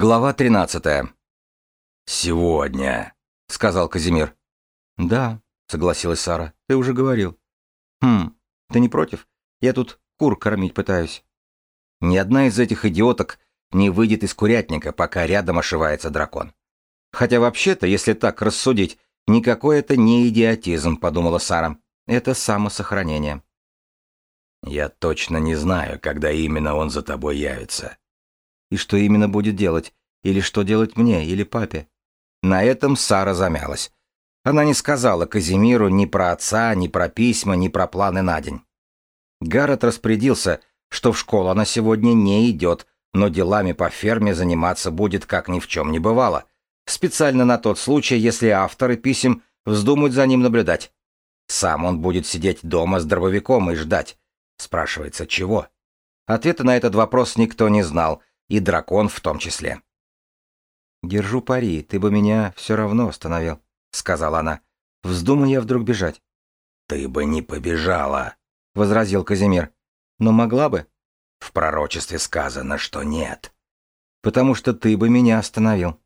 Глава 13. «Сегодня», — сказал Казимир. «Да», — согласилась Сара, — «ты уже говорил». «Хм, ты не против? Я тут кур кормить пытаюсь». Ни одна из этих идиоток не выйдет из курятника, пока рядом ошивается дракон. Хотя вообще-то, если так рассудить, никакой это не идиотизм, подумала Сара. Это самосохранение. Я точно не знаю, когда именно он за тобой явится. И что именно будет делать? Или что делать мне, или папе? На этом Сара замялась. Она не сказала Казимиру ни про отца, ни про письма, ни про планы на день. Гаррет распорядился, что в школу она сегодня не идет, но делами по ферме заниматься будет как ни в чем не бывало. Специально на тот случай, если авторы писем вздумают за ним наблюдать. Сам он будет сидеть дома с дробовиком и ждать. Спрашивается, чего? Ответа на этот вопрос никто не знал, и дракон в том числе. «Держу пари, ты бы меня все равно остановил», — сказала она. «Вздумай я вдруг бежать». «Ты бы не побежала», — возразил Казимир. «Но могла бы». «В пророчестве сказано, что нет». «Потому что ты бы меня остановил».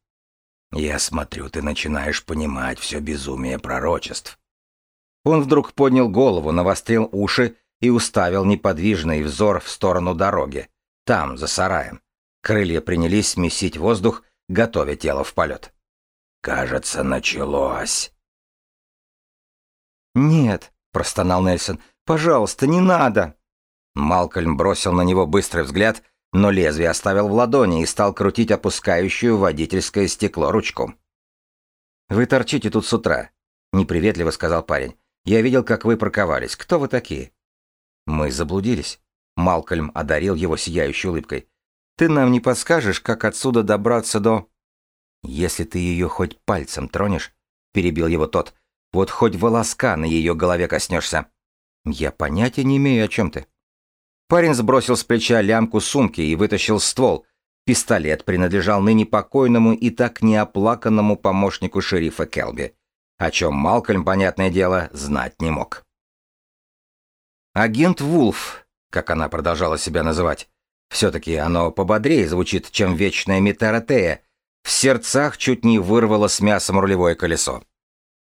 «Я смотрю, ты начинаешь понимать все безумие пророчеств». Он вдруг поднял голову, навострил уши и уставил неподвижный взор в сторону дороги, там, за сараем. Крылья принялись месить воздух, готовя тело в полет. «Кажется, началось». «Нет», — простонал Нельсон, — «пожалуйста, не надо». Малкольм бросил на него быстрый взгляд, но лезвие оставил в ладони и стал крутить опускающую водительское стекло ручку. «Вы торчите тут с утра», — неприветливо сказал парень. «Я видел, как вы парковались. Кто вы такие?» «Мы заблудились». Малкольм одарил его сияющей улыбкой. «Ты нам не подскажешь, как отсюда добраться до...» «Если ты ее хоть пальцем тронешь», — перебил его тот, — «вот хоть волоска на ее голове коснешься». «Я понятия не имею, о чем ты». Парень сбросил с плеча лямку сумки и вытащил ствол. Пистолет принадлежал ныне покойному и так неоплаканному помощнику шерифа Келби, о чем Малкольм, понятное дело, знать не мог. Агент Вулф, как она продолжала себя называть, все-таки оно пободрее звучит, чем вечная Метаратея, в сердцах чуть не вырвало с мясом рулевое колесо.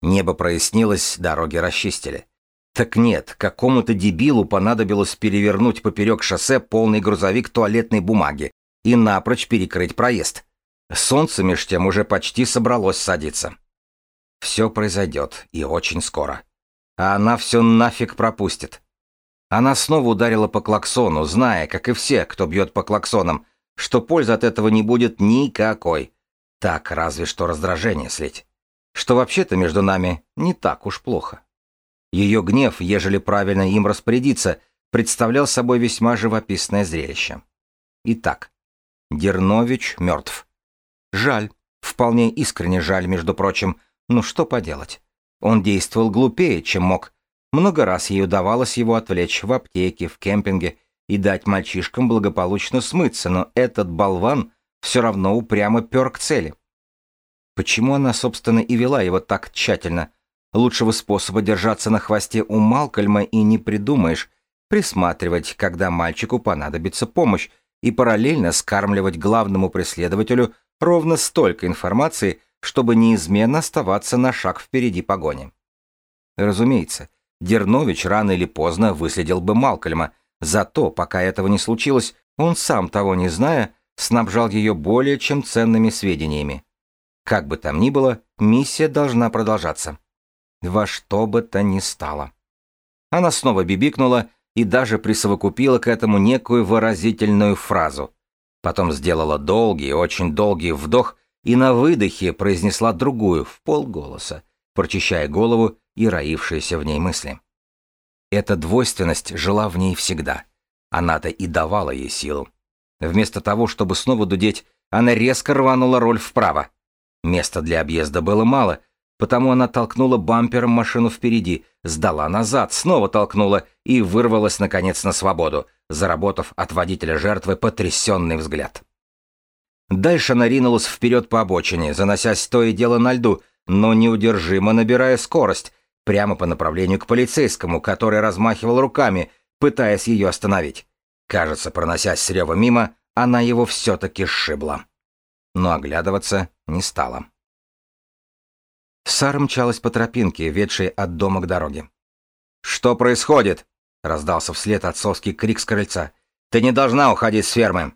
Небо прояснилось, дороги расчистили. Так нет, какому-то дебилу понадобилось перевернуть поперек шоссе полный грузовик туалетной бумаги и напрочь перекрыть проезд. Солнце меж тем уже почти собралось садиться. Все произойдет, и очень скоро. А она все нафиг пропустит. Она снова ударила по клаксону, зная, как и все, кто бьет по клаксонам, что пользы от этого не будет никакой. Так, разве что раздражение слить. Что вообще-то между нами не так уж плохо. Ее гнев, ежели правильно им распорядиться, представлял собой весьма живописное зрелище. Итак, Дернович мертв. Жаль, вполне искренне жаль, между прочим, ну что поделать. Он действовал глупее, чем мог, много раз ей удавалось его отвлечь в аптеке, в кемпинге и дать мальчишкам благополучно смыться, но этот болван все равно упрямо пер к цели. Почему она, собственно, и вела его так тщательно? Лучшего способа держаться на хвосте у Малкольма и не придумаешь, присматривать, когда мальчику понадобится помощь, и параллельно скармливать главному преследователю ровно столько информации, чтобы неизменно оставаться на шаг впереди погони. Разумеется, Дернович рано или поздно выследил бы Малкольма, зато, пока этого не случилось, он сам того не зная, снабжал ее более чем ценными сведениями. Как бы там ни было, миссия должна продолжаться. Во что бы то ни стало. Она снова бибикнула и даже присовокупила к этому некую выразительную фразу. Потом сделала долгий, очень долгий вдох и на выдохе произнесла другую, в полголоса, прочищая голову и роившиеся в ней мысли. Эта двойственность жила в ней всегда. Она-то и давала ей силу. Вместо того, чтобы снова дудеть, она резко рванула роль вправо. Места для объезда было мало, потому она толкнула бампером машину впереди, сдала назад, снова толкнула и вырвалась, наконец, на свободу, заработав от водителя жертвы потрясенный взгляд. Дальше она ринулась вперед по обочине, заносясь то и дело на льду, но неудержимо набирая скорость, прямо по направлению к полицейскому, который размахивал руками, пытаясь ее остановить. Кажется, проносясь с рева мимо, она его все-таки сшибла. но оглядываться не стала. Сара мчалась по тропинке, ведшей от дома к дороге. «Что происходит?» — раздался вслед отцовский крик с крыльца. «Ты не должна уходить с фермы!»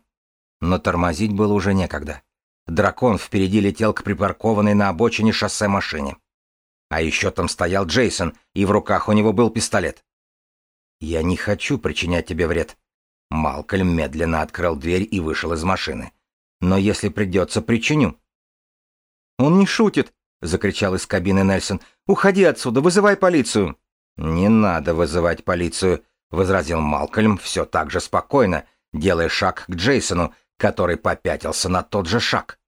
Но тормозить было уже некогда. Дракон впереди летел к припаркованной на обочине шоссе машине. А еще там стоял Джейсон, и в руках у него был пистолет. «Я не хочу причинять тебе вред». Малкольм медленно открыл дверь и вышел из машины. «Но если придется, причиню». «Он не шутит!» — закричал из кабины Нельсон. «Уходи отсюда, вызывай полицию!» «Не надо вызывать полицию», — возразил Малкольм все так же спокойно, делая шаг к Джейсону, который попятился на тот же шаг.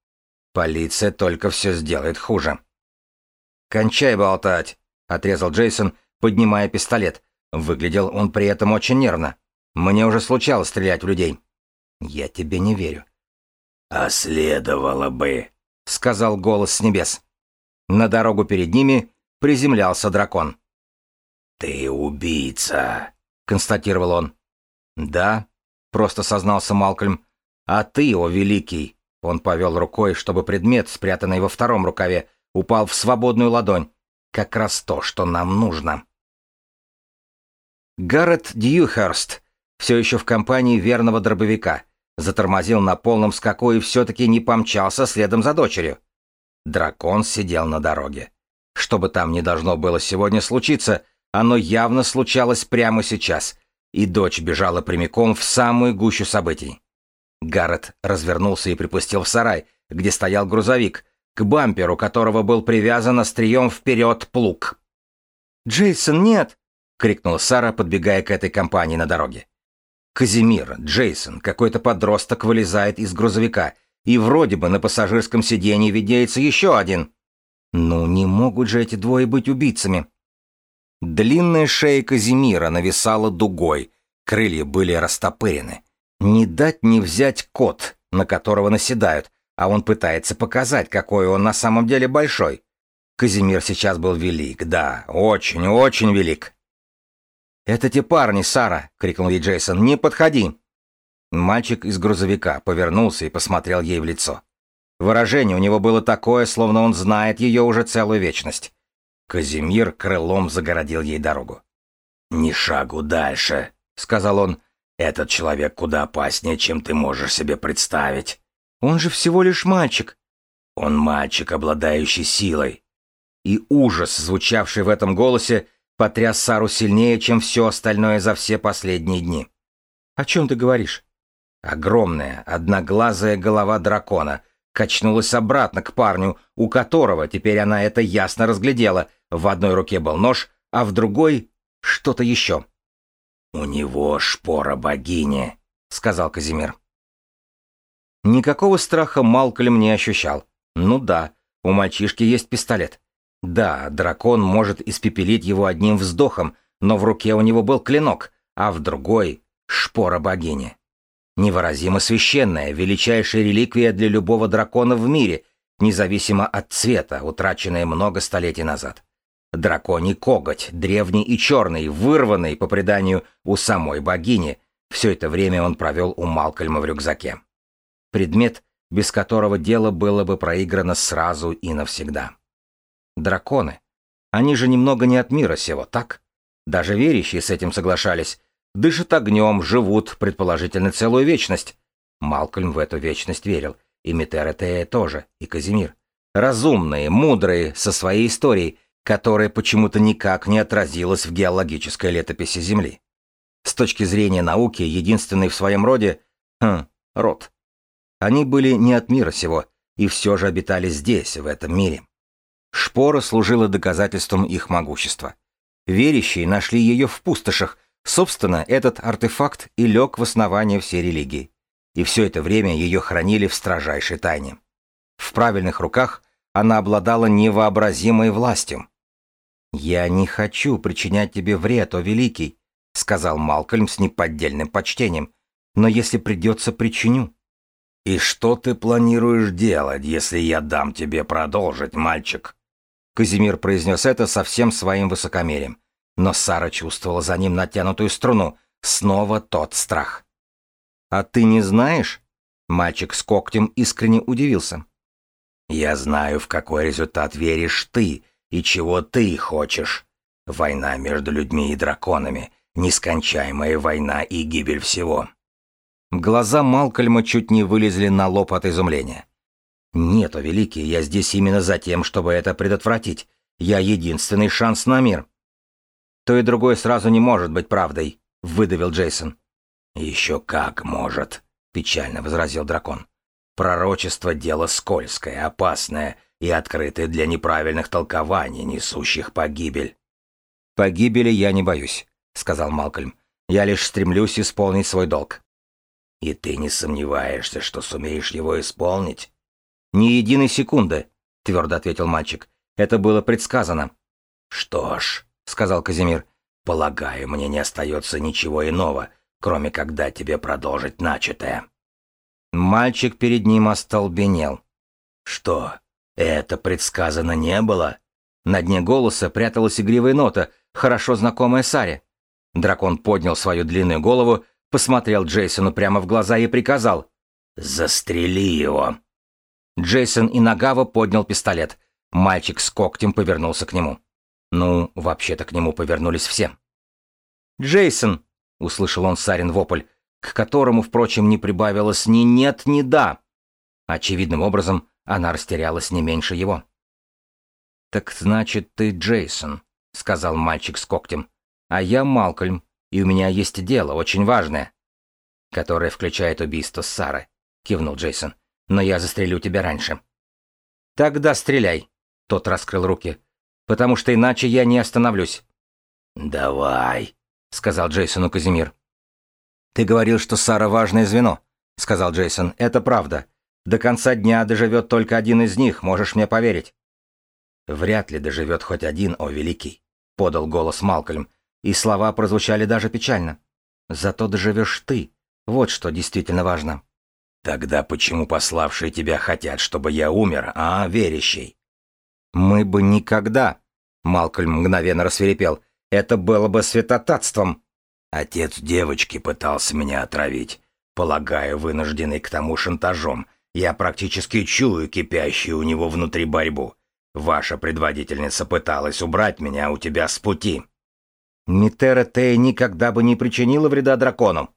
«Полиция только все сделает хуже». «Кончай болтать», — отрезал Джейсон, поднимая пистолет. Выглядел он при этом очень нервно. «Мне уже случалось стрелять в людей». «Я тебе не верю». «А следовало бы», — сказал голос с небес. На дорогу перед ними приземлялся дракон. «Ты убийца», — констатировал он. «Да», — просто сознался Малкольм. «А ты, о великий!» Он повел рукой, чтобы предмет, спрятанный во втором рукаве, упал в свободную ладонь. Как раз то, что нам нужно. Гаррет Дьюхерст, все еще в компании верного дробовика, затормозил на полном скаку и все-таки не помчался следом за дочерью. Дракон сидел на дороге. Что бы там ни должно было сегодня случиться, оно явно случалось прямо сейчас, и дочь бежала прямиком в самую гущу событий. Гаррет развернулся и припустил в сарай, где стоял грузовик, к бамперу которого был привязан острием вперед плуг. «Джейсон, нет!» — крикнула Сара, подбегая к этой компании на дороге. Казимир, Джейсон, какой-то подросток вылезает из грузовика, и вроде бы на пассажирском сиденье видеется еще один. Ну, не могут же эти двое быть убийцами. Длинная шея Казимира нависала дугой, крылья были растопырены. Не дать не взять кот, на которого наседают, а он пытается показать, какой он на самом деле большой. Казимир сейчас был велик, да, очень-очень велик. «Это те парни, Сара!» — крикнул ей Джейсон. «Не подходи!» Мальчик из грузовика повернулся и посмотрел ей в лицо. Выражение у него было такое, словно он знает ее уже целую вечность. Казимир крылом загородил ей дорогу. «Ни шагу дальше», — сказал он. «Этот человек куда опаснее, чем ты можешь себе представить». «Он же всего лишь мальчик». «Он мальчик, обладающий силой». И ужас, звучавший в этом голосе, потряс Сару сильнее, чем все остальное за все последние дни. «О чем ты говоришь?» Огромная, одноглазая голова дракона качнулась обратно к парню, у которого, теперь она это ясно разглядела, в одной руке был нож, а в другой — что-то еще. «У него шпора богини», — сказал Казимир. Никакого страха Малкольм не ощущал. Ну да, у мальчишки есть пистолет. Да, дракон может испепелить его одним вздохом, но в руке у него был клинок, а в другой — шпора богини. Невыразимо священная, величайшая реликвия для любого дракона в мире, независимо от цвета, утраченная много столетий назад. Драконий коготь, древний и черный, вырванный, по преданию, у самой богини. Все это время он провел у Малкольма в рюкзаке. Предмет, без которого дело было бы проиграно сразу и навсегда. Драконы. Они же немного не от мира сего, так? Даже верящие с этим соглашались. Дышат огнем, живут, предположительно, целую вечность. Малкольм в эту вечность верил. И Митеретея тоже, и Казимир. Разумные, мудрые, со своей историей, которая почему-то никак не отразилась в геологической летописи Земли. С точки зрения науки, единственный в своем роде хм, род. Они были не от мира сего, и все же обитали здесь, в этом мире. Шпора служила доказательством их могущества. Верящие нашли ее в пустошах, собственно, этот артефакт и лег в основание всей религии. И все это время ее хранили в строжайшей тайне. В правильных руках она обладала невообразимой властью. «Я не хочу причинять тебе вред, о великий», — сказал Малкольм с неподдельным почтением. «Но если придется, причиню». «И что ты планируешь делать, если я дам тебе продолжить, мальчик?» Казимир произнес это со всем своим высокомерием. Но Сара чувствовала за ним натянутую струну. Снова тот страх. «А ты не знаешь?» Мальчик с когтем искренне удивился. «Я знаю, в какой результат веришь ты и чего ты хочешь. Война между людьми и драконами, нескончаемая война и гибель всего». Глаза Малкольма чуть не вылезли на лоб от изумления. «Нет, о великий, я здесь именно за тем, чтобы это предотвратить. Я единственный шанс на мир». «То и другое сразу не может быть правдой», — выдавил Джейсон. «Еще как может», — печально возразил дракон. «Пророчество — дело скользкое, опасное и открытое для неправильных толкований, несущих погибель». «Погибели я не боюсь», — сказал Малкольм. «Я лишь стремлюсь исполнить свой долг». «И ты не сомневаешься, что сумеешь его исполнить?» «Ни единой секунды», — твердо ответил мальчик. «Это было предсказано». «Что ж», — сказал Казимир, — «полагаю, мне не остается ничего иного, кроме дать тебе продолжить начатое». Мальчик перед ним остолбенел. «Что, это предсказано не было?» На дне голоса пряталась игривая нота, хорошо знакомая Саре. Дракон поднял свою длинную голову, посмотрел Джейсону прямо в глаза и приказал «Застрели его!». Джейсон и Нагава поднял пистолет. Мальчик с когтем повернулся к нему. Ну, вообще-то к нему повернулись все. «Джейсон!» — услышал он Сарин вопль, к которому, впрочем, не прибавилось ни «нет», ни «да». Очевидным образом, она растерялась не меньше его. «Так значит, ты Джейсон», — сказал мальчик с когтем. «А я Малкольм, и у меня есть дело очень важное». «Которое включает убийство Сары», — кивнул Джейсон. «Но я застрелю тебя раньше». «Тогда стреляй», — тот раскрыл руки. «Потому что иначе я не остановлюсь». «Давай», — сказал Джейсону Казимир. «Ты говорил, что Сара важное звено», — сказал Джейсон. «Это правда. До конца дня доживет только один из них, можешь мне поверить». «Вряд ли доживет хоть один, о великий», — подал голос Малкольм, и слова прозвучали даже печально. «Зато доживешь ты. Вот что действительно важно». «Тогда почему пославшие тебя хотят, чтобы я умер, а, верящий?» «Мы бы никогда...» — Малкольм мгновенно рассверепел. «Это было бы святотатством!» «Отец девочки пытался меня отравить, полагаю, вынужденный к тому шантажом. Я практически чую кипящую у него внутри борьбу. Ваша предводительница пыталась убрать меня у тебя с пути». «Митера Тей никогда бы не причинила вреда дракону».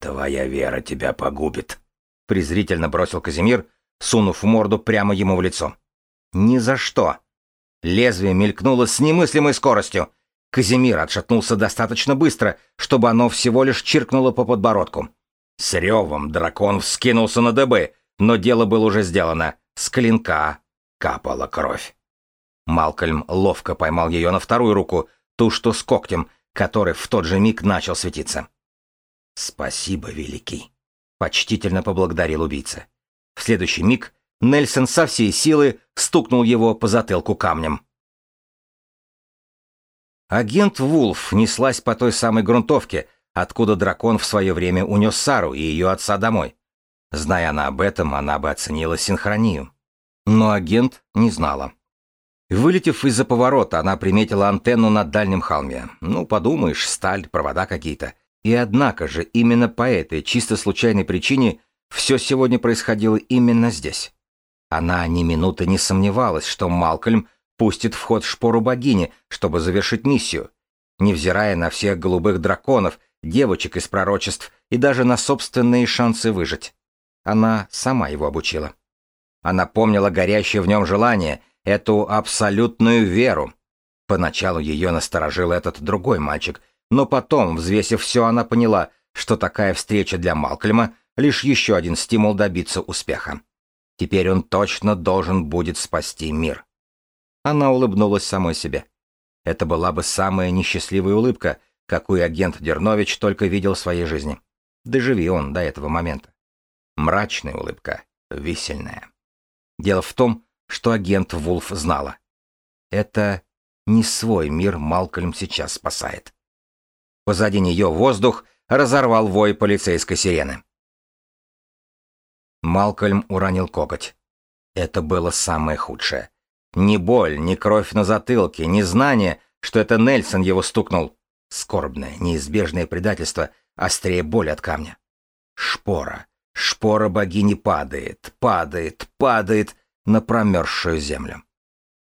«Твоя вера тебя погубит», — презрительно бросил Казимир, сунув морду прямо ему в лицо. «Ни за что!» Лезвие мелькнуло с немыслимой скоростью. Казимир отшатнулся достаточно быстро, чтобы оно всего лишь чиркнуло по подбородку. С ревом дракон вскинулся на дыбы, но дело было уже сделано. С клинка капала кровь. Малкольм ловко поймал ее на вторую руку, ту, что с когтем, который в тот же миг начал светиться. «Спасибо, Великий!» — почтительно поблагодарил убийца. В следующий миг Нельсон со всей силы стукнул его по затылку камнем. Агент Вулф неслась по той самой грунтовке, откуда дракон в свое время унес Сару и ее отца домой. Зная она об этом, она бы оценила синхронию. Но агент не знала. Вылетев из-за поворота, она приметила антенну на дальнем холме. Ну, подумаешь, сталь, провода какие-то. И однако же, именно по этой чисто случайной причине все сегодня происходило именно здесь. Она ни минуты не сомневалась, что Малкольм пустит в ход шпору богини, чтобы завершить миссию. Невзирая на всех голубых драконов, девочек из пророчеств и даже на собственные шансы выжить. Она сама его обучила. Она помнила горящее в нем желание — эту абсолютную веру. Поначалу ее насторожил этот другой мальчик, но потом, взвесив все, она поняла, что такая встреча для Малкольма — лишь еще один стимул добиться успеха. Теперь он точно должен будет спасти мир. Она улыбнулась самой себе. Это была бы самая несчастливая улыбка, какую агент Дернович только видел в своей жизни. Доживи он до этого момента. Мрачная улыбка, висельная. Дело в том, что агент Вулф знала. Это не свой мир Малкольм сейчас спасает. Позади нее воздух разорвал вой полицейской сирены. Малкольм уронил коготь. Это было самое худшее. Ни боль, ни кровь на затылке, ни знание, что это Нельсон его стукнул. Скорбное, неизбежное предательство, острее боль от камня. Шпора. Шпора богини падает, падает, падает на промерзшую землю.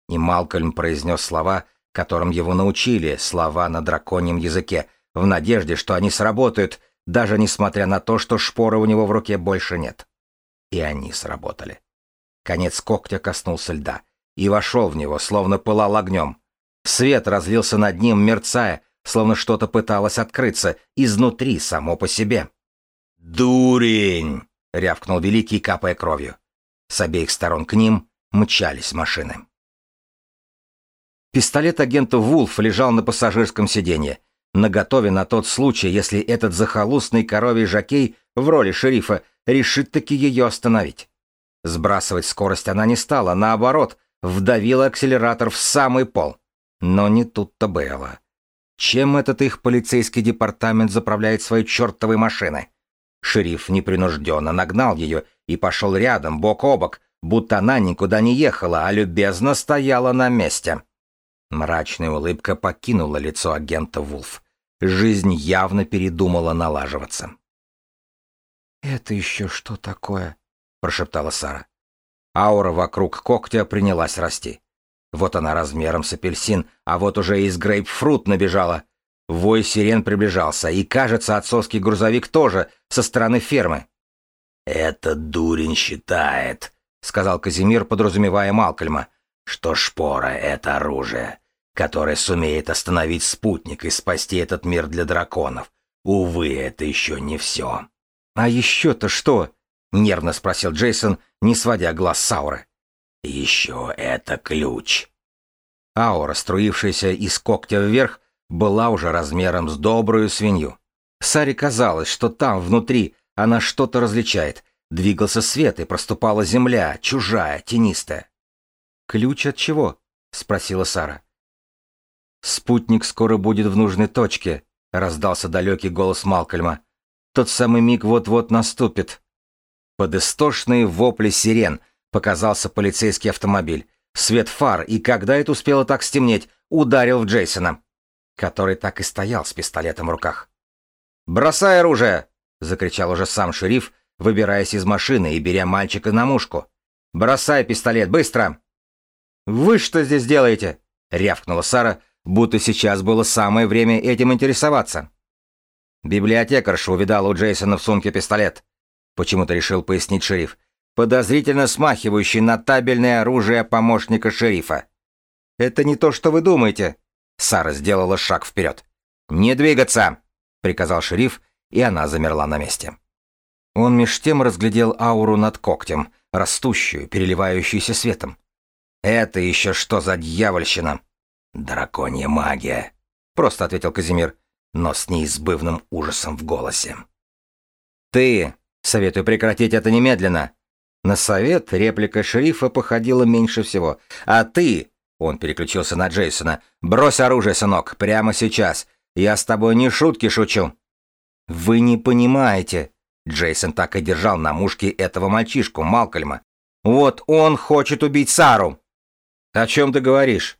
И Малкольм произнес слова, которым его научили, слова на драконьем языке, в надежде, что они сработают, даже несмотря на то, что шпоры у него в руке больше нет. И они сработали. Конец когтя коснулся льда и вошел в него, словно пылал огнем. Свет разлился над ним, мерцая, словно что-то пыталось открыться изнутри само по себе. «Дурень!» — рявкнул Великий, капая кровью. С обеих сторон к ним мчались машины. Пистолет агента Вулф лежал на пассажирском сиденье, наготове на тот случай, если этот захолустный коровий жакей в роли шерифа решит таки ее остановить. Сбрасывать скорость она не стала, наоборот, вдавила акселератор в самый пол. Но не тут-то было. Чем этот их полицейский департамент заправляет свои чертовы машины? Шериф непринужденно нагнал ее и пошел рядом, бок о бок, будто она никуда не ехала, а любезно стояла на месте. Мрачная улыбка покинула лицо агента Вулф. Жизнь явно передумала налаживаться. «Это еще что такое?» — прошептала Сара. Аура вокруг когтя принялась расти. Вот она размером с апельсин, а вот уже из грейпфрут набежала. Вой сирен приближался, и, кажется, отцовский грузовик тоже со стороны фермы. «Этот дурень считает», — сказал Казимир, подразумевая Малкольма, «что шпора — это оружие, которое сумеет остановить спутник и спасти этот мир для драконов. Увы, это еще не все». «А еще-то что?» — нервно спросил Джейсон, не сводя глаз с ауры. «Еще это ключ». Аура, струившаяся из когтя вверх, была уже размером с добрую свинью. Саре казалось, что там, внутри, она что-то различает. Двигался свет, и проступала земля, чужая, тенистая. «Ключ от чего?» — спросила Сара. «Спутник скоро будет в нужной точке», — раздался далекий голос Малкольма. «Тот самый миг вот-вот наступит». Под истошные вопли сирен показался полицейский автомобиль. Свет фар, и когда это успело так стемнеть, ударил в Джейсона который так и стоял с пистолетом в руках. «Бросай оружие!» — закричал уже сам шериф, выбираясь из машины и беря мальчика на мушку. «Бросай пистолет, быстро!» «Вы что здесь делаете?» — рявкнула Сара, будто сейчас было самое время этим интересоваться. Библиотекарша увидала у Джейсона в сумке пистолет. Почему-то решил пояснить шериф. Подозрительно смахивающий на табельное оружие помощника шерифа. «Это не то, что вы думаете», Сара сделала шаг вперед. «Не двигаться!» — приказал шериф, и она замерла на месте. Он меж тем разглядел ауру над когтем, растущую, переливающуюся светом. «Это еще что за дьявольщина?» «Драконья магия», — просто ответил Казимир, но с неизбывным ужасом в голосе. «Ты! Советую прекратить это немедленно!» На совет реплика шерифа походила меньше всего. «А ты!» Он переключился на Джейсона. «Брось оружие, сынок, прямо сейчас. Я с тобой не шутки шучу». «Вы не понимаете». Джейсон так и держал на мушке этого мальчишку, Малкольма. «Вот он хочет убить Сару». «О чем ты говоришь?»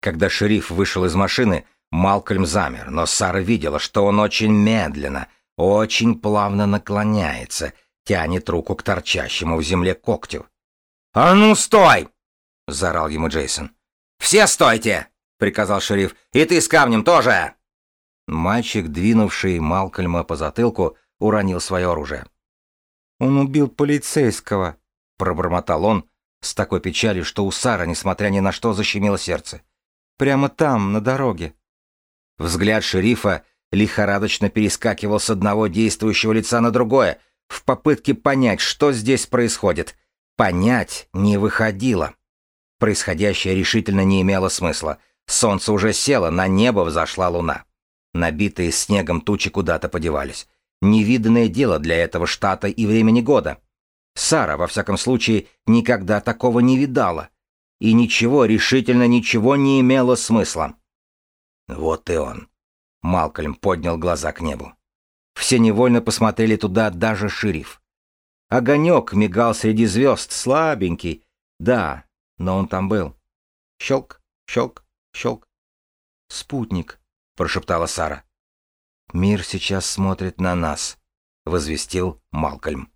Когда шериф вышел из машины, Малкольм замер, но Сара видела, что он очень медленно, очень плавно наклоняется, тянет руку к торчащему в земле когтю. «А ну, стой!» — заорал ему Джейсон. «Все стойте!» — приказал шериф. «И ты с камнем тоже!» Мальчик, двинувший Малкольма по затылку, уронил свое оружие. «Он убил полицейского», — пробормотал он с такой печалью, что у Сары, несмотря ни на что, защемило сердце. «Прямо там, на дороге». Взгляд шерифа лихорадочно перескакивал с одного действующего лица на другое, в попытке понять, что здесь происходит. Понять не выходило. Происходящее решительно не имело смысла. Солнце уже село, на небо взошла луна. Набитые снегом тучи куда-то подевались. Невиданное дело для этого штата и времени года. Сара, во всяком случае, никогда такого не видала. И ничего, решительно ничего не имело смысла. Вот и он. Малкольм поднял глаза к небу. Все невольно посмотрели туда, даже шериф. Огонек мигал среди звезд, слабенький. Да, но он там был. Щелк, щелк, щелк. «Спутник», — прошептала Сара. «Мир сейчас смотрит на нас», — возвестил Малкольм.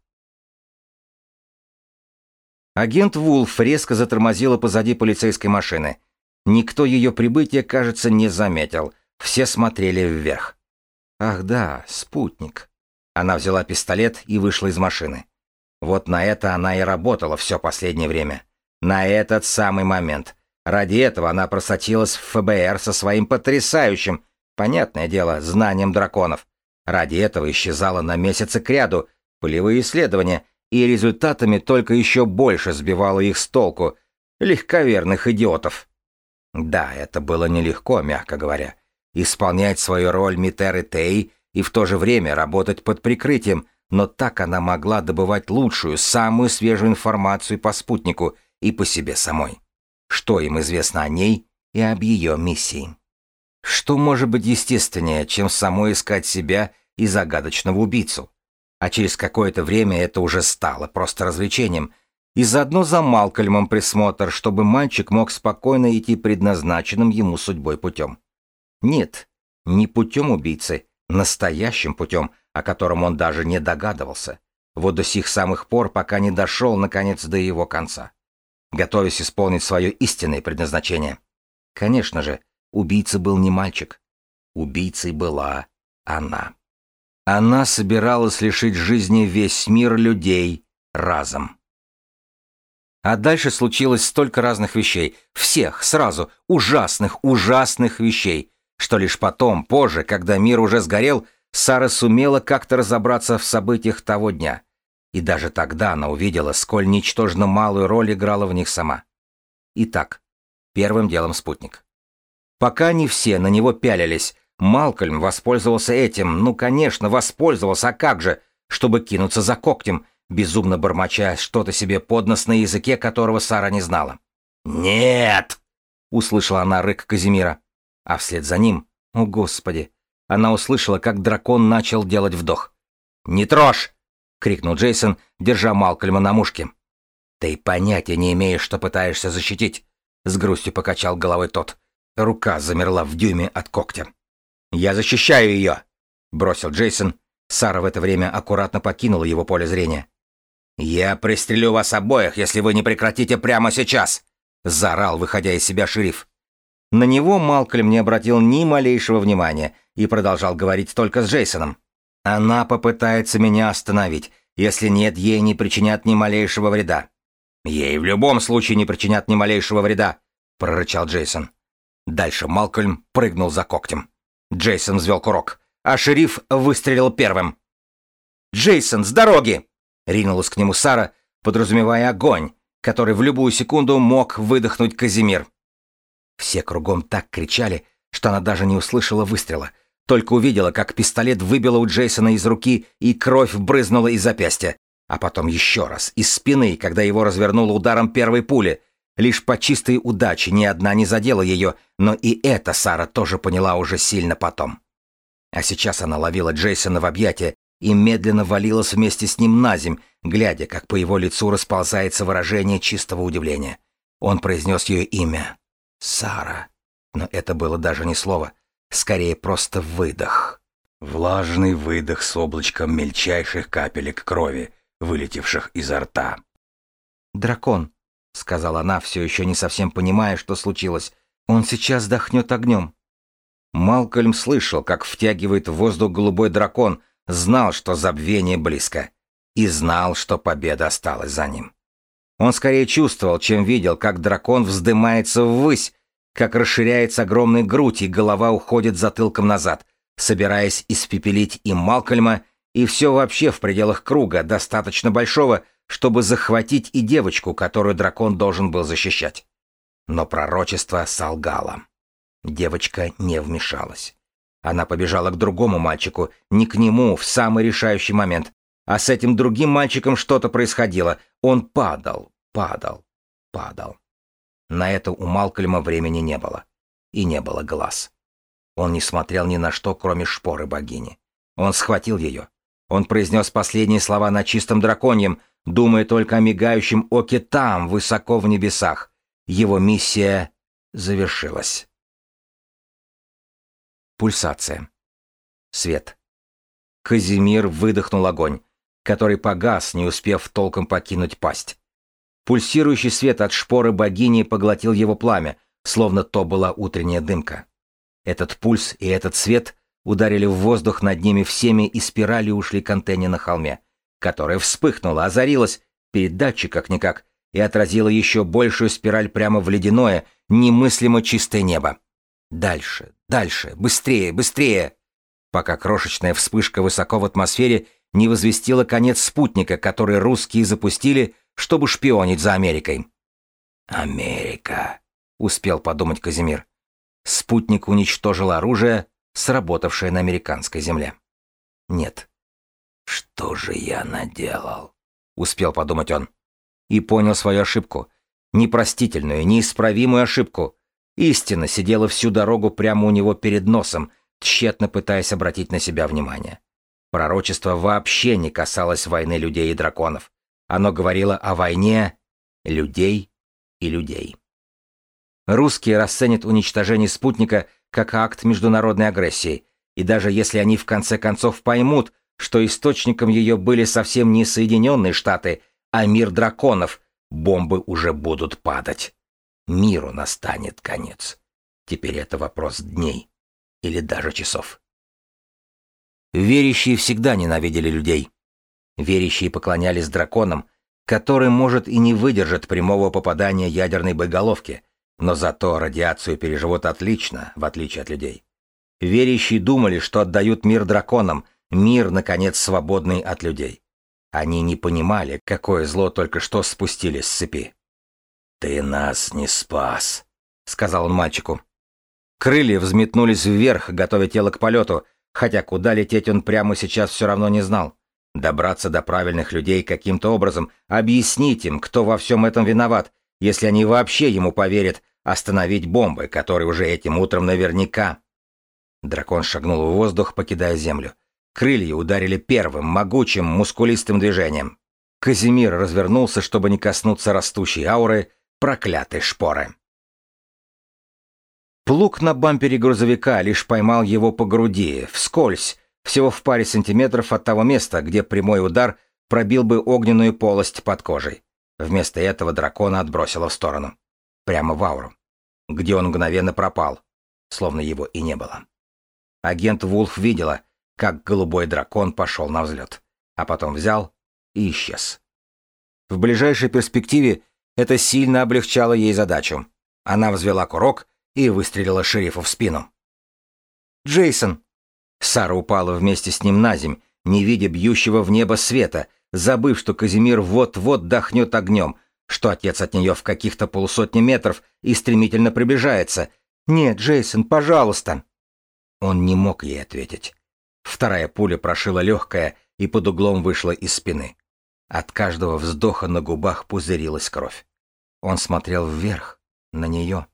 Агент Вулф резко затормозила позади полицейской машины. Никто ее прибытия, кажется, не заметил. Все смотрели вверх. Ах да, спутник. Она взяла пистолет и вышла из машины. Вот на это она и работала все последнее время. На этот самый момент. Ради этого она просочилась в ФБР со своим потрясающим, понятное дело, знанием драконов. Ради этого исчезала на месяцы кряду, полевые исследования, и результатами только еще больше сбивала их с толку, легковерных идиотов. Да, это было нелегко, мягко говоря. Исполнять свою роль Митеры Тей и в то же время работать под прикрытием, но так она могла добывать лучшую, самую свежую информацию по спутнику и по себе самой. Что им известно о ней и об ее миссии? Что может быть естественнее, чем самой искать себя и загадочного убийцу? А через какое-то время это уже стало просто развлечением. И заодно за Малкольмом присмотр, чтобы мальчик мог спокойно идти предназначенным ему судьбой путем. Нет, не путем убийцы, настоящим путем, о котором он даже не догадывался. Вот до сих самых пор, пока не дошел, наконец, до его конца. Готовясь исполнить свое истинное предназначение. Конечно же, убийца был не мальчик. Убийцей была она. Она собиралась лишить жизни весь мир людей разом. А дальше случилось столько разных вещей, всех, сразу, ужасных, ужасных вещей, что лишь потом, позже, когда мир уже сгорел, Сара сумела как-то разобраться в событиях того дня. И даже тогда она увидела, сколь ничтожно малую роль играла в них сама. Итак, первым делом спутник. Пока не все на него пялились, Малкольм воспользовался этим, ну, конечно, воспользовался, а как же, чтобы кинуться за когтем, безумно бормоча что-то себе под нос на языке, которого Сара не знала. «Нет!» — услышала она рык Казимира. А вслед за ним, о господи, она услышала, как дракон начал делать вдох. «Не трожь!» — крикнул Джейсон, держа Малкольма на мушке. «Ты понятия не имеешь, что пытаешься защитить!» — с грустью покачал головой тот. Рука замерла в дюйме от когтя. «Я защищаю ее!» — бросил Джейсон. Сара в это время аккуратно покинула его поле зрения. «Я пристрелю вас обоих, если вы не прекратите прямо сейчас!» — заорал, выходя из себя шериф. На него Малкольм не обратил ни малейшего внимания и продолжал говорить только с Джейсоном. «Она попытается меня остановить. Если нет, ей не причинят ни малейшего вреда». «Ей в любом случае не причинят ни малейшего вреда», — прорычал Джейсон. Дальше Малкольм прыгнул за когтем. Джейсон взвел курок, а шериф выстрелил первым. «Джейсон, с дороги!» — ринулась к нему Сара, подразумевая огонь, который в любую секунду мог выдохнуть Казимир. Все кругом так кричали, что она даже не услышала выстрела, только увидела, как пистолет выбило у Джейсона из руки и кровь брызнула из запястья, а потом еще раз, из спины, когда его развернуло ударом первой пули — Лишь по чистой удаче ни одна не задела ее, но и это Сара тоже поняла уже сильно потом. А сейчас она ловила Джейсона в объятия и медленно валилась вместе с ним на земь, глядя, как по его лицу расползается выражение чистого удивления. Он произнес ее имя. Сара. Но это было даже не слово. Скорее, просто выдох. Влажный выдох с облачком мельчайших капелек крови, вылетевших изо рта. «Дракон», — сказала она, все еще не совсем понимая, что случилось. «Он сейчас дохнет огнем». Малкольм слышал, как втягивает в воздух голубой дракон, знал, что забвение близко, и знал, что победа осталась за ним. Он скорее чувствовал, чем видел, как дракон вздымается ввысь, как расширяется огромная грудь, и голова уходит затылком назад, собираясь испепелить и Малкольма, и все вообще в пределах круга, достаточно большого, чтобы захватить и девочку, которую дракон должен был защищать. Но пророчество солгало. Девочка не вмешалась. Она побежала к другому мальчику, не к нему в самый решающий момент. А с этим другим мальчиком что-то происходило. Он падал, падал, падал. На это у Малкольма времени не было. И не было глаз. Он не смотрел ни на что, кроме шпоры богини. Он схватил ее. Он произнес последние слова на чистом драконьем, думая только о мигающем оке там, высоко в небесах. Его миссия завершилась. Пульсация. Свет. Казимир выдохнул огонь, который погас, не успев толком покинуть пасть. Пульсирующий свет от шпоры богини поглотил его пламя, словно то была утренняя дымка. Этот пульс и этот свет ударили в воздух над ними всеми и спирали ушли к антенне на холме, которая вспыхнула, озарилась, передатчик как-никак, и отразила еще большую спираль прямо в ледяное, немыслимо чистое небо. Дальше, дальше, быстрее, быстрее! Пока крошечная вспышка высоко в атмосфере не возвестила конец спутника, который русские запустили, чтобы шпионить за Америкой. «Америка», — успел подумать Казимир. Спутник уничтожил оружие, сработавшее на американской земле. Нет. «Что же я наделал?» — успел подумать он. И понял свою ошибку. Непростительную, неисправимую ошибку. Истина сидела всю дорогу прямо у него перед носом, тщетно пытаясь обратить на себя внимание. Пророчество вообще не касалось войны людей и драконов. Оно говорило о войне людей и людей. Русские расценят уничтожение спутника как акт международной агрессии, и даже если они в конце концов поймут, что источником ее были совсем не Соединенные Штаты, а мир драконов, бомбы уже будут падать. Миру настанет конец. Теперь это вопрос дней или даже часов. Верящие всегда ненавидели людей. Верящие поклонялись драконам, который, может, и не выдержат прямого попадания ядерной боеголовки, но зато радиацию переживут отлично, в отличие от людей. Верящие думали, что отдают мир драконам, мир, наконец, свободный от людей. Они не понимали, какое зло только что спустили с цепи. «Ты нас не спас», — сказал он мальчику. Крылья взметнулись вверх, готовя тело к полету, хотя куда лететь он прямо сейчас все равно не знал. Добраться до правильных людей каким-то образом, объяснить им, кто во всем этом виноват, если они вообще ему поверят, остановить бомбы, которые уже этим утром наверняка. Дракон шагнул в воздух, покидая землю. Крылья ударили первым, могучим, мускулистым движением. Казимир развернулся, чтобы не коснуться растущей ауры проклятой шпоры. Плуг на бампере грузовика лишь поймал его по груди, вскользь, всего в паре сантиметров от того места, где прямой удар пробил бы огненную полость под кожей. Вместо этого дракона отбросило в сторону. Прямо в ауру. Где он мгновенно пропал, словно его и не было. Агент Вулф видела, как голубой дракон пошел на взлет, а потом взял и исчез. В ближайшей перспективе это сильно облегчало ей задачу. Она взвела курок и выстрелила шерифу в спину. «Джейсон!» Сара упала вместе с ним на земь, не видя бьющего в небо света, забыв, что Казимир вот-вот дохнет огнем, что отец от нее в каких-то полусотни метров и стремительно приближается. «Нет, Джейсон, пожалуйста!» Он не мог ей ответить. Вторая пуля прошила легкое и под углом вышла из спины. От каждого вздоха на губах пузырилась кровь. Он смотрел вверх, на нее.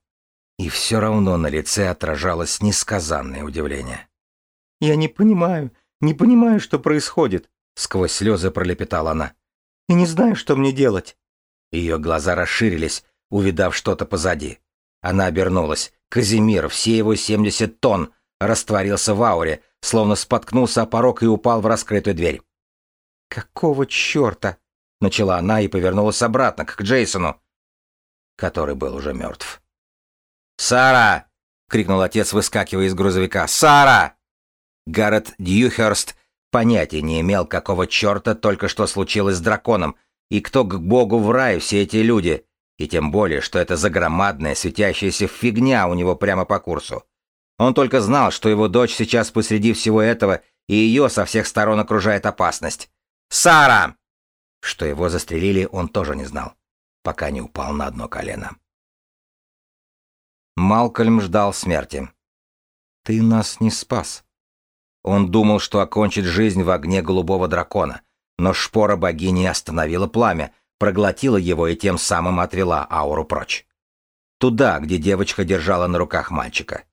И все равно на лице отражалось несказанное удивление. «Я не понимаю, не понимаю, что происходит», — сквозь слезы пролепетала она. «И не знаю, что мне делать». Ее глаза расширились, увидав что-то позади. Она обернулась. Казимир, все его семьдесят тонн, растворился в ауре, словно споткнулся о порог и упал в раскрытую дверь. «Какого черта?» — начала она и повернулась обратно, к Джейсону, который был уже мертв. «Сара!» — крикнул отец, выскакивая из грузовика. «Сара!» Гаррет Дьюхерст понятия не имел, какого черта только что случилось с драконом, и кто к богу в рай все эти люди, и тем более, что это загромадная светящаяся фигня у него прямо по курсу. Он только знал, что его дочь сейчас посреди всего этого, и ее со всех сторон окружает опасность. «Сара!» Что его застрелили, он тоже не знал, пока не упал на одно колено. Малкольм ждал смерти. «Ты нас не спас». Он думал, что окончит жизнь в огне голубого дракона, но шпора богини остановила пламя, проглотила его и тем самым отвела ауру прочь. Туда, где девочка держала на руках мальчика.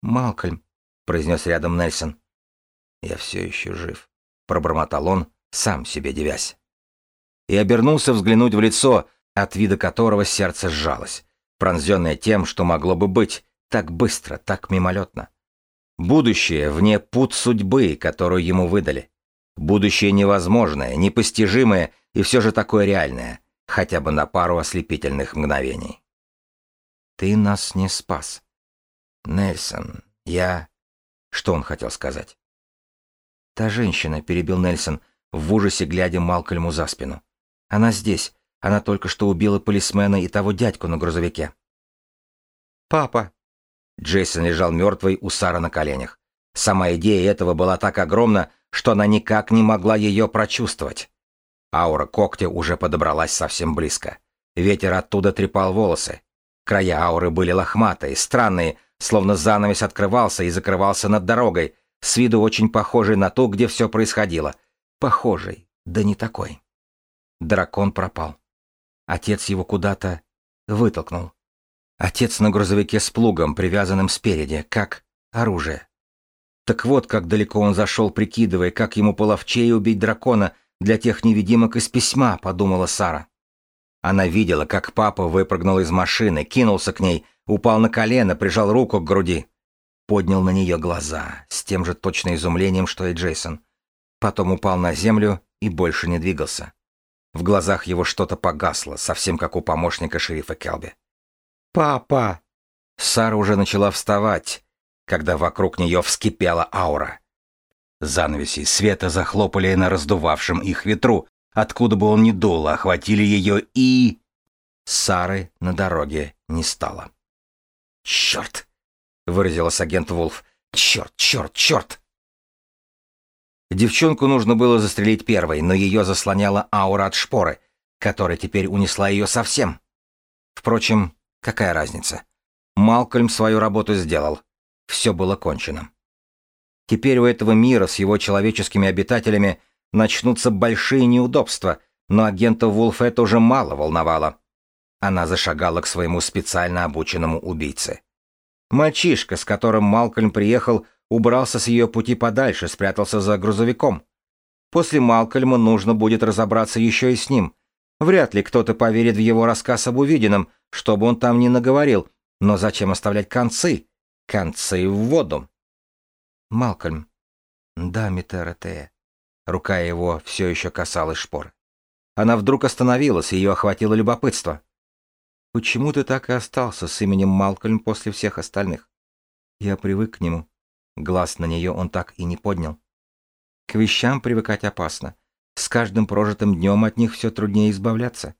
«Малкольм», — произнес рядом Нельсон. «Я все еще жив», — пробормотал он, сам себе девясь. И обернулся взглянуть в лицо, от вида которого сердце сжалось пронзенная тем, что могло бы быть, так быстро, так мимолетно. Будущее вне пут судьбы, которую ему выдали. Будущее невозможное, непостижимое и все же такое реальное. хотя бы на пару ослепительных мгновений. «Ты нас не спас». «Нельсон, я...» Что он хотел сказать? «Та женщина», — перебил Нельсон, в ужасе глядя Малкольму за спину. «Она здесь. Она только что убила полисмена и того дядьку на грузовике». «Папа!» Джейсон лежал мертвый у Сара на коленях. Сама идея этого была так огромна, что она никак не могла ее прочувствовать. Аура когтя уже подобралась совсем близко. Ветер оттуда трепал волосы. Края ауры были лохматые, странные, словно занавес открывался и закрывался над дорогой, с виду очень похожий на то, где все происходило. Похожий, да не такой. Дракон пропал. Отец его куда-то вытолкнул. Отец на грузовике с плугом, привязанным спереди, как оружие. Так вот, как далеко он зашел, прикидывая, как ему половчее убить дракона для тех невидимок из письма, подумала Сара. Она видела, как папа выпрыгнул из машины, кинулся к ней, упал на колено, прижал руку к груди. Поднял на нее глаза, с тем же точно изумлением, что и Джейсон. Потом упал на землю и больше не двигался. В глазах его что-то погасло, совсем как у помощника шерифа Келби. «Папа!» Сара уже начала вставать, когда вокруг нее вскипела аура. Занавеси света захлопали на раздувавшем их ветру, откуда бы он ни дул, охватили ее и... Сары на дороге не стало. «Черт!» — выразилась агент Вулф. «Черт, черт, черт!» Девчонку нужно было застрелить первой, но ее заслоняла аура от шпоры, которая теперь унесла ее совсем. Впрочем, Какая разница? Малкольм свою работу сделал. Все было кончено. Теперь у этого мира с его человеческими обитателями начнутся большие неудобства, но агента Вулф это уже мало волновало. Она зашагала к своему специально обученному убийце. Мальчишка, с которым Малкольм приехал, убрался с ее пути подальше, спрятался за грузовиком. После Малкольма нужно будет разобраться еще и с ним. Вряд ли кто-то поверит в его рассказ об увиденном, чтобы он там не наговорил. Но зачем оставлять концы? Концы в воду. Малкольм. Да, Митера. Рука его все еще касалась шпоры. Она вдруг остановилась, ее охватило любопытство. «Почему ты так и остался с именем Малкольм после всех остальных?» Я привык к нему. Глаз на нее он так и не поднял. К вещам привыкать опасно. С каждым прожитым днем от них все труднее избавляться.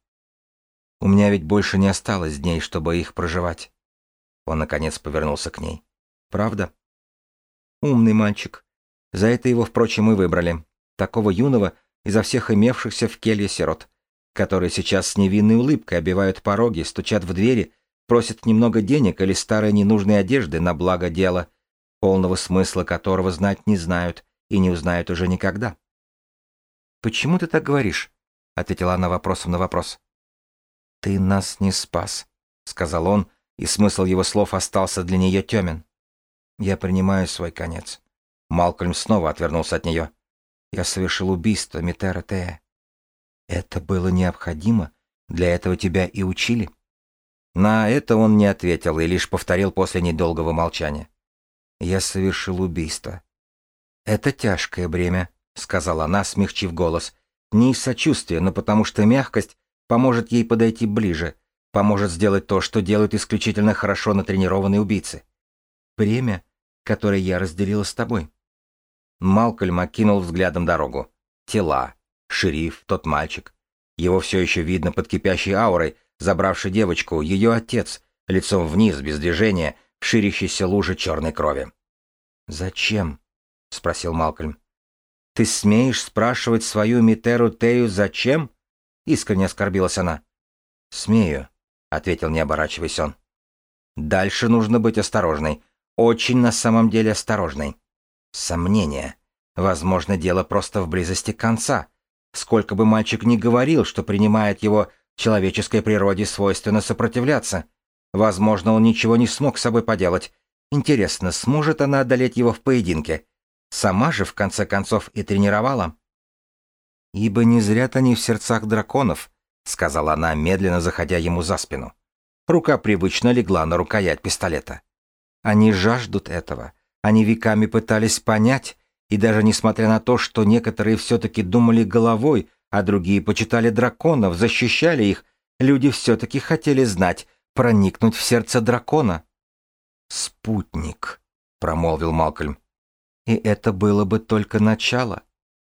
У меня ведь больше не осталось дней, чтобы их проживать. Он, наконец, повернулся к ней. Правда? Умный мальчик. За это его, впрочем, и выбрали. Такого юного изо всех имевшихся в келье сирот, которые сейчас с невинной улыбкой обивают пороги, стучат в двери, просят немного денег или старой ненужной одежды на благо дела, полного смысла которого знать не знают и не узнают уже никогда. «Почему ты так говоришь?» — ответила она вопросом на вопрос. «Ты нас не спас», — сказал он, и смысл его слов остался для нее темен. «Я принимаю свой конец». Малкольм снова отвернулся от нее. «Я совершил убийство, Митера Тея». «Это было необходимо? Для этого тебя и учили?» На это он не ответил и лишь повторил после недолгого молчания. «Я совершил убийство». «Это тяжкое бремя», — сказала она, смягчив голос. «Не из сочувствия, но потому что мягкость поможет ей подойти ближе, поможет сделать то, что делают исключительно хорошо натренированные убийцы. Бремя, которое я разделила с тобой. Малкольм окинул взглядом дорогу. Тела, шериф, тот мальчик. Его все еще видно под кипящей аурой, забравший девочку, ее отец, лицом вниз, без движения, ширящейся луже черной крови. «Зачем?» — спросил Малкольм. «Ты смеешь спрашивать свою Митеру Тею зачем?» Искренне оскорбилась она. «Смею», — ответил, не оборачиваясь он. «Дальше нужно быть осторожной. Очень на самом деле осторожной. Сомнение. Возможно, дело просто в близости конца. Сколько бы мальчик ни говорил, что принимает его человеческой природе свойственно сопротивляться. Возможно, он ничего не смог с собой поделать. Интересно, сможет она одолеть его в поединке? Сама же, в конце концов, и тренировала. «Ибо не зрят они в сердцах драконов», — сказала она, медленно заходя ему за спину. Рука привычно легла на рукоять пистолета. «Они жаждут этого. Они веками пытались понять, и даже несмотря на то, что некоторые все-таки думали головой, а другие почитали драконов, защищали их. Люди все-таки хотели знать, проникнуть в сердце дракона. «Спутник», — промолвил Малкольм. «И это было бы только начало».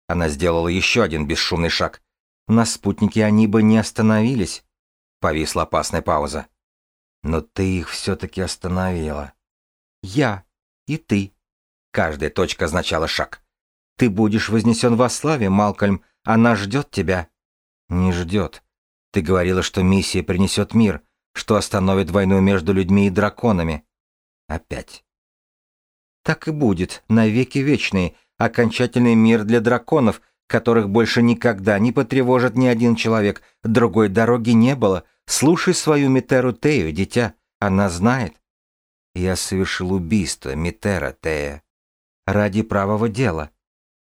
Она сделала еще один бесшумный шаг. На спутнике они бы не остановились. Повисла опасная пауза. «Но ты их все-таки остановила». «Я и ты». Каждая точка означала шаг. «Ты будешь вознесен во славе, Малкольм. Она ждет тебя». «Не ждет. Ты говорила, что миссия принесет мир, что остановит войну между людьми и драконами. Опять. Так и будет, навеки вечные, окончательный мир для драконов, которых больше никогда не потревожит ни один человек. Другой дороги не было. Слушай свою Митеру Тею, дитя. Она знает. Я совершил убийство, Митера Тея. Ради правого дела.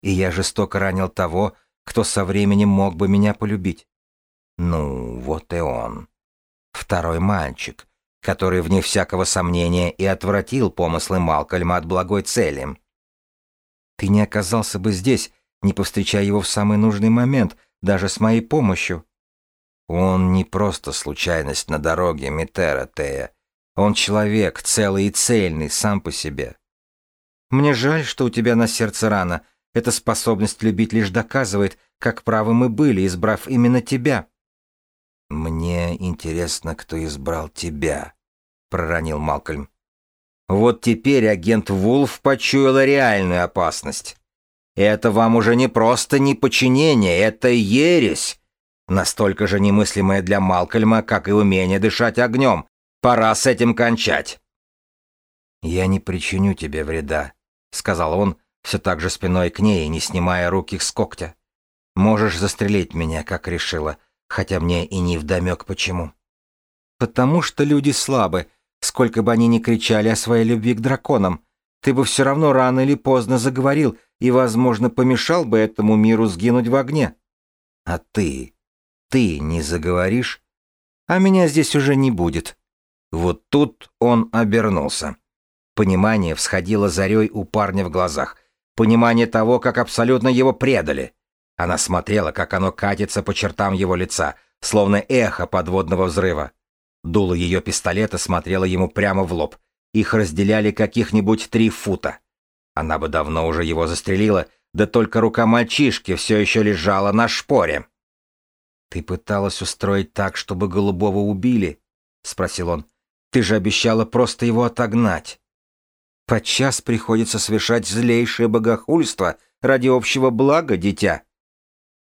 И я жестоко ранил того, кто со временем мог бы меня полюбить. Ну, вот и он. Второй мальчик, который, вне всякого сомнения, и отвратил помыслы Малкольма от благой цели. Ты не оказался бы здесь, не повстречая его в самый нужный момент, даже с моей помощью. Он не просто случайность на дороге, Митера Тея. Он человек, целый и цельный, сам по себе. Мне жаль, что у тебя на сердце рана. Эта способность любить лишь доказывает, как правы мы были, избрав именно тебя. «Мне интересно, кто избрал тебя», — проронил Малкольм. Вот теперь агент Вулф почуяла реальную опасность. Это вам уже не просто неподчинение, это ересь. Настолько же немыслимое для Малкольма, как и умение дышать огнем. Пора с этим кончать. «Я не причиню тебе вреда», — сказал он, все так же спиной к ней, не снимая руки с когтя. «Можешь застрелить меня, как решила, хотя мне и не вдомек почему. Потому что люди слабы, сколько бы они ни кричали о своей любви к драконам. Ты бы все равно рано или поздно заговорил и, возможно, помешал бы этому миру сгинуть в огне. А ты? Ты не заговоришь? А меня здесь уже не будет. Вот тут он обернулся. Понимание всходило зарей у парня в глазах. Понимание того, как абсолютно его предали. Она смотрела, как оно катится по чертам его лица, словно эхо подводного взрыва. Дуло ее пистолета смотрело ему прямо в лоб. Их разделяли каких-нибудь три фута. Она бы давно уже его застрелила, да только рука мальчишки все еще лежала на шпоре. «Ты пыталась устроить так, чтобы Голубого убили?» — спросил он. «Ты же обещала просто его отогнать. Подчас приходится совершать злейшее богохульство ради общего блага, дитя».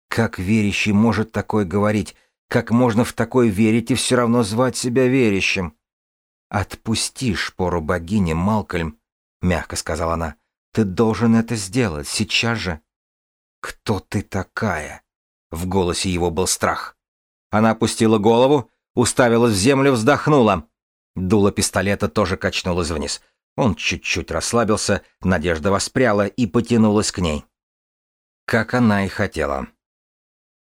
Как верящий может такое говорить? Как можно в такое верить и все равно звать себя верящим? «Отпусти шпору богини, Малкольм», — мягко сказала она. «Ты должен это сделать, сейчас же». «Кто ты такая?» В голосе его был страх. Она опустила голову, уставилась в землю, вздохнула. Дуло пистолета тоже качнулось вниз. Он чуть-чуть расслабился, надежда воспряла и потянулась к ней. Как она и хотела.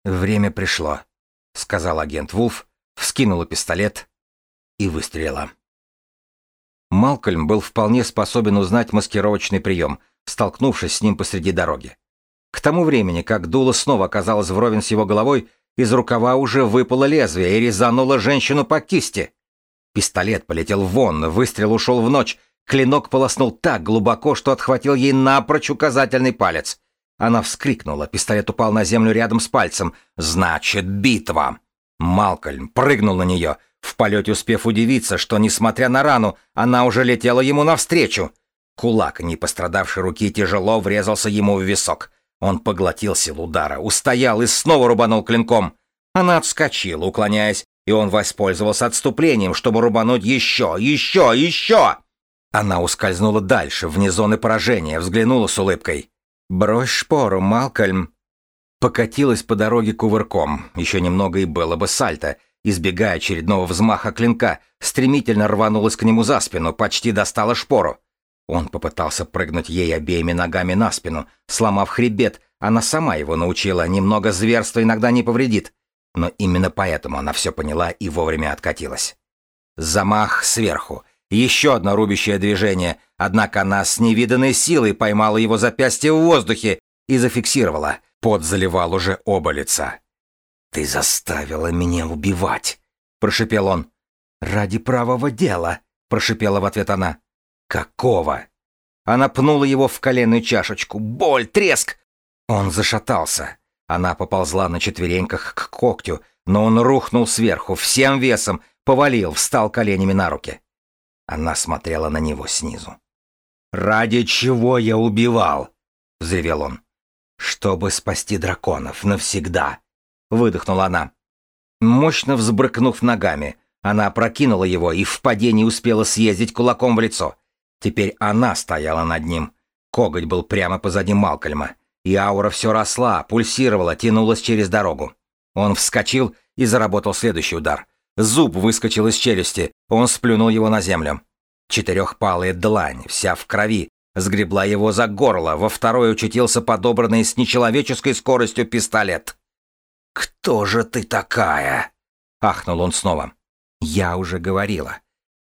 «Время пришло», — сказал агент Вулф, вскинула пистолет и выстрелила. Малкольм был вполне способен узнать маскировочный прием, столкнувшись с ним посреди дороги. К тому времени, как дуло снова оказалось вровень с его головой, из рукава уже выпало лезвие и резануло женщину по кисти. Пистолет полетел вон, выстрел ушел в ночь, клинок полоснул так глубоко, что отхватил ей напрочь указательный палец. Она вскрикнула, пистолет упал на землю рядом с пальцем. «Значит, битва!» Малкольм прыгнул на нее, в полете успев удивиться, что, несмотря на рану, она уже летела ему навстречу. Кулак, не пострадавшей руки, тяжело врезался ему в висок. Он поглотил силу удара, устоял и снова рубанул клинком. Она отскочила, уклоняясь, и он воспользовался отступлением, чтобы рубануть еще, еще, еще. Она ускользнула дальше, вне зоны поражения, взглянула с улыбкой. «Брось шпору, Малкольм!» Покатилась по дороге кувырком, еще немного и было бы сальто, избегая очередного взмаха клинка, стремительно рванулась к нему за спину, почти достала шпору. Он попытался прыгнуть ей обеими ногами на спину, сломав хребет, она сама его научила, немного зверства иногда не повредит. Но именно поэтому она все поняла и вовремя откатилась. Замах сверху, еще одно рубящее движение, однако она с невиданной силой поймала его запястье в воздухе и зафиксировала. Пот заливал уже оба лица. «Ты заставила меня убивать!» — прошепел он. «Ради правого дела!» — прошипела в ответ она. «Какого?» Она пнула его в коленную чашечку. Боль, треск! Он зашатался. Она поползла на четвереньках к когтю, но он рухнул сверху, всем весом, повалил, встал коленями на руки. Она смотрела на него снизу. «Ради чего я убивал?» — взревел он. «Чтобы спасти драконов навсегда», — выдохнула она. Мощно взбрыкнув ногами, она опрокинула его и в падении успела съездить кулаком в лицо. Теперь она стояла над ним. Коготь был прямо позади Малкольма, и аура все росла, пульсировала, тянулась через дорогу. Он вскочил и заработал следующий удар. Зуб выскочил из челюсти, он сплюнул его на землю. Четырехпалая длань, вся в крови, сгребла его за горло, во второй учутился подобранный с нечеловеческой скоростью пистолет. «Кто же ты такая?» — ахнул он снова. «Я уже говорила».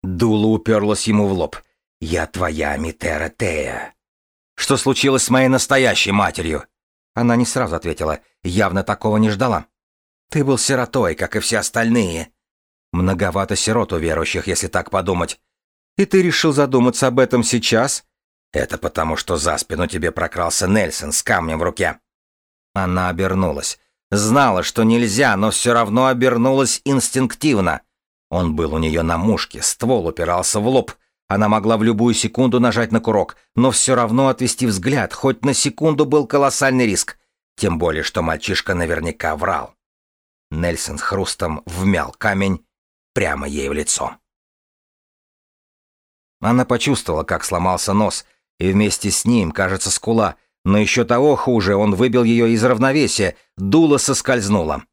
Дуло уперлось ему в лоб. «Я твоя Митера Тея». «Что случилось с моей настоящей матерью?» Она не сразу ответила, явно такого не ждала. «Ты был сиротой, как и все остальные». «Многовато сирот у верующих, если так подумать». «И ты решил задуматься об этом сейчас?» «Это потому, что за спину тебе прокрался Нельсон с камнем в руке». Она обернулась. Знала, что нельзя, но все равно обернулась инстинктивно. Он был у нее на мушке, ствол упирался в лоб — она могла в любую секунду нажать на курок, но все равно отвести взгляд, хоть на секунду был колоссальный риск. Тем более, что мальчишка наверняка врал. Нельсон с хрустом вмял камень прямо ей в лицо. Она почувствовала, как сломался нос, и вместе с ним, кажется, скула, но еще того хуже, он выбил ее из равновесия, дуло соскользнуло.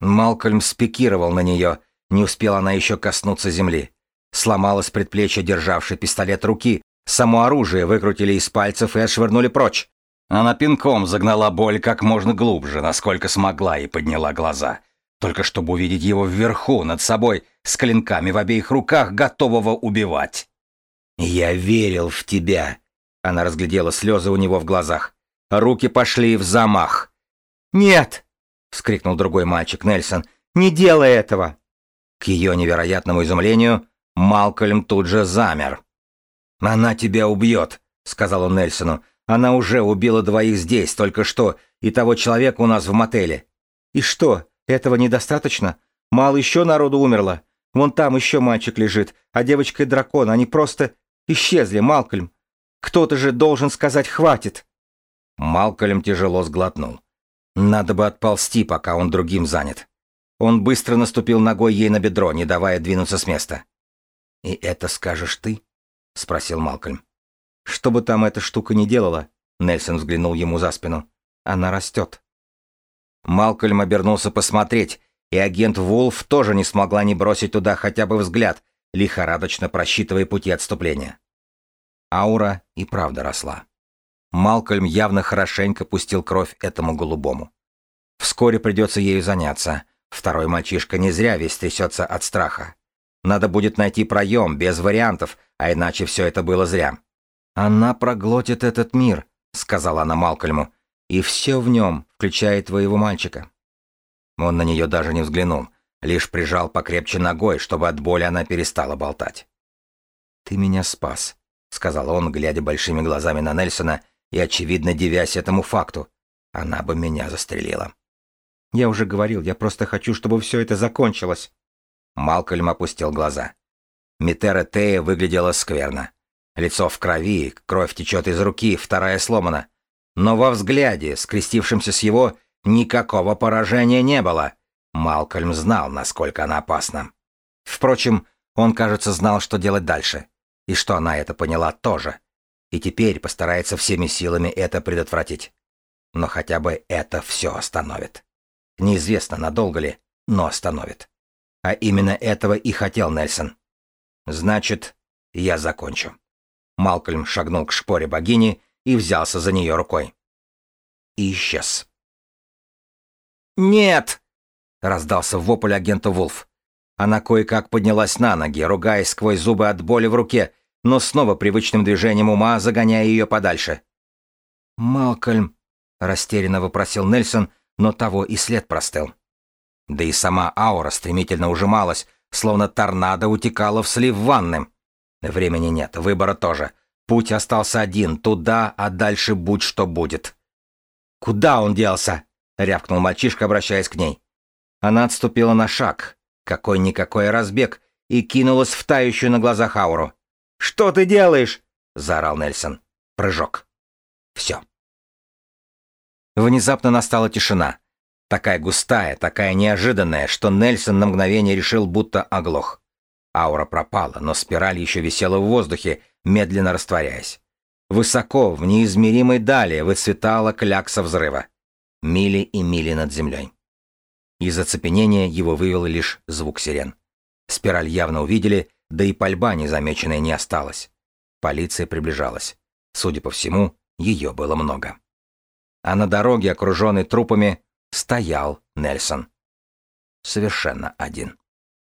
Малкольм спикировал на нее, не успела она еще коснуться земли. Сломалось предплечье, державшее пистолет руки. Само оружие выкрутили из пальцев и отшвырнули прочь. Она пинком загнала боль как можно глубже, насколько смогла, и подняла глаза. Только чтобы увидеть его вверху, над собой, с клинками в обеих руках, готового убивать. «Я верил в тебя», — она разглядела слезы у него в глазах. Руки пошли в замах. «Нет!» — вскрикнул другой мальчик Нельсон. «Не делай этого!» К ее невероятному изумлению Малкольм тут же замер. «Она тебя убьет», — сказал он Нельсону. «Она уже убила двоих здесь, только что, и того человека у нас в мотеле». «И что, этого недостаточно? Мало еще народу умерло. Вон там еще мальчик лежит, а девочка и дракон, они просто исчезли, Малкольм. Кто-то же должен сказать «хватит». Малкольм тяжело сглотнул. Надо бы отползти, пока он другим занят. Он быстро наступил ногой ей на бедро, не давая двинуться с места. «И это скажешь ты?» — спросил Малкольм. «Что бы там эта штука ни делала», — Нельсон взглянул ему за спину, — «она растет». Малкольм обернулся посмотреть, и агент Вулф тоже не смогла не бросить туда хотя бы взгляд, лихорадочно просчитывая пути отступления. Аура и правда росла. Малкольм явно хорошенько пустил кровь этому голубому. Вскоре придется ею заняться. Второй мальчишка не зря весь трясется от страха. Надо будет найти проем, без вариантов, а иначе все это было зря. «Она проглотит этот мир», — сказала она Малкольму, — «и все в нем, включая твоего мальчика». Он на нее даже не взглянул, лишь прижал покрепче ногой, чтобы от боли она перестала болтать. «Ты меня спас», — сказал он, глядя большими глазами на Нельсона и, очевидно, девясь этому факту. Она бы меня застрелила. «Я уже говорил, я просто хочу, чтобы все это закончилось». Малкольм опустил глаза. Митера Тея выглядела скверно. Лицо в крови, кровь течет из руки, вторая сломана. Но во взгляде, скрестившемся с его, никакого поражения не было. Малкольм знал, насколько она опасна. Впрочем, он, кажется, знал, что делать дальше. И что она это поняла тоже. И теперь постарается всеми силами это предотвратить. Но хотя бы это все остановит. Неизвестно, надолго ли, но остановит. А именно этого и хотел Нельсон. Значит, я закончу. Малкольм шагнул к шпоре богини и взялся за нее рукой. И исчез. «Нет!» — раздался вопль агента Вулф. Она кое-как поднялась на ноги, ругаясь сквозь зубы от боли в руке, но снова привычным движением ума загоняя ее подальше. «Малкольм», — растерянно вопросил Нельсон, но того и след простыл. Да и сама аура стремительно ужималась, словно торнадо утекала в слив ванны. Времени нет, выбора тоже. Путь остался один, туда, а дальше будь что будет. «Куда он делся?» — рявкнул мальчишка, обращаясь к ней. Она отступила на шаг, какой-никакой разбег, и кинулась в тающую на глазах ауру. «Что ты делаешь?» — заорал Нельсон. Прыжок. Все. Внезапно настала тишина. Такая густая, такая неожиданная, что Нельсон на мгновение решил, будто оглох. Аура пропала, но спираль еще висела в воздухе, медленно растворяясь. Высоко, в неизмеримой дали, выцветала клякса взрыва. Мили и мили над землей. Из оцепенения его вывел лишь звук сирен. Спираль явно увидели, да и пальба незамеченная не осталась. Полиция приближалась. Судя по всему, ее было много. А на дороге, окруженной трупами, стоял Нельсон. Совершенно один.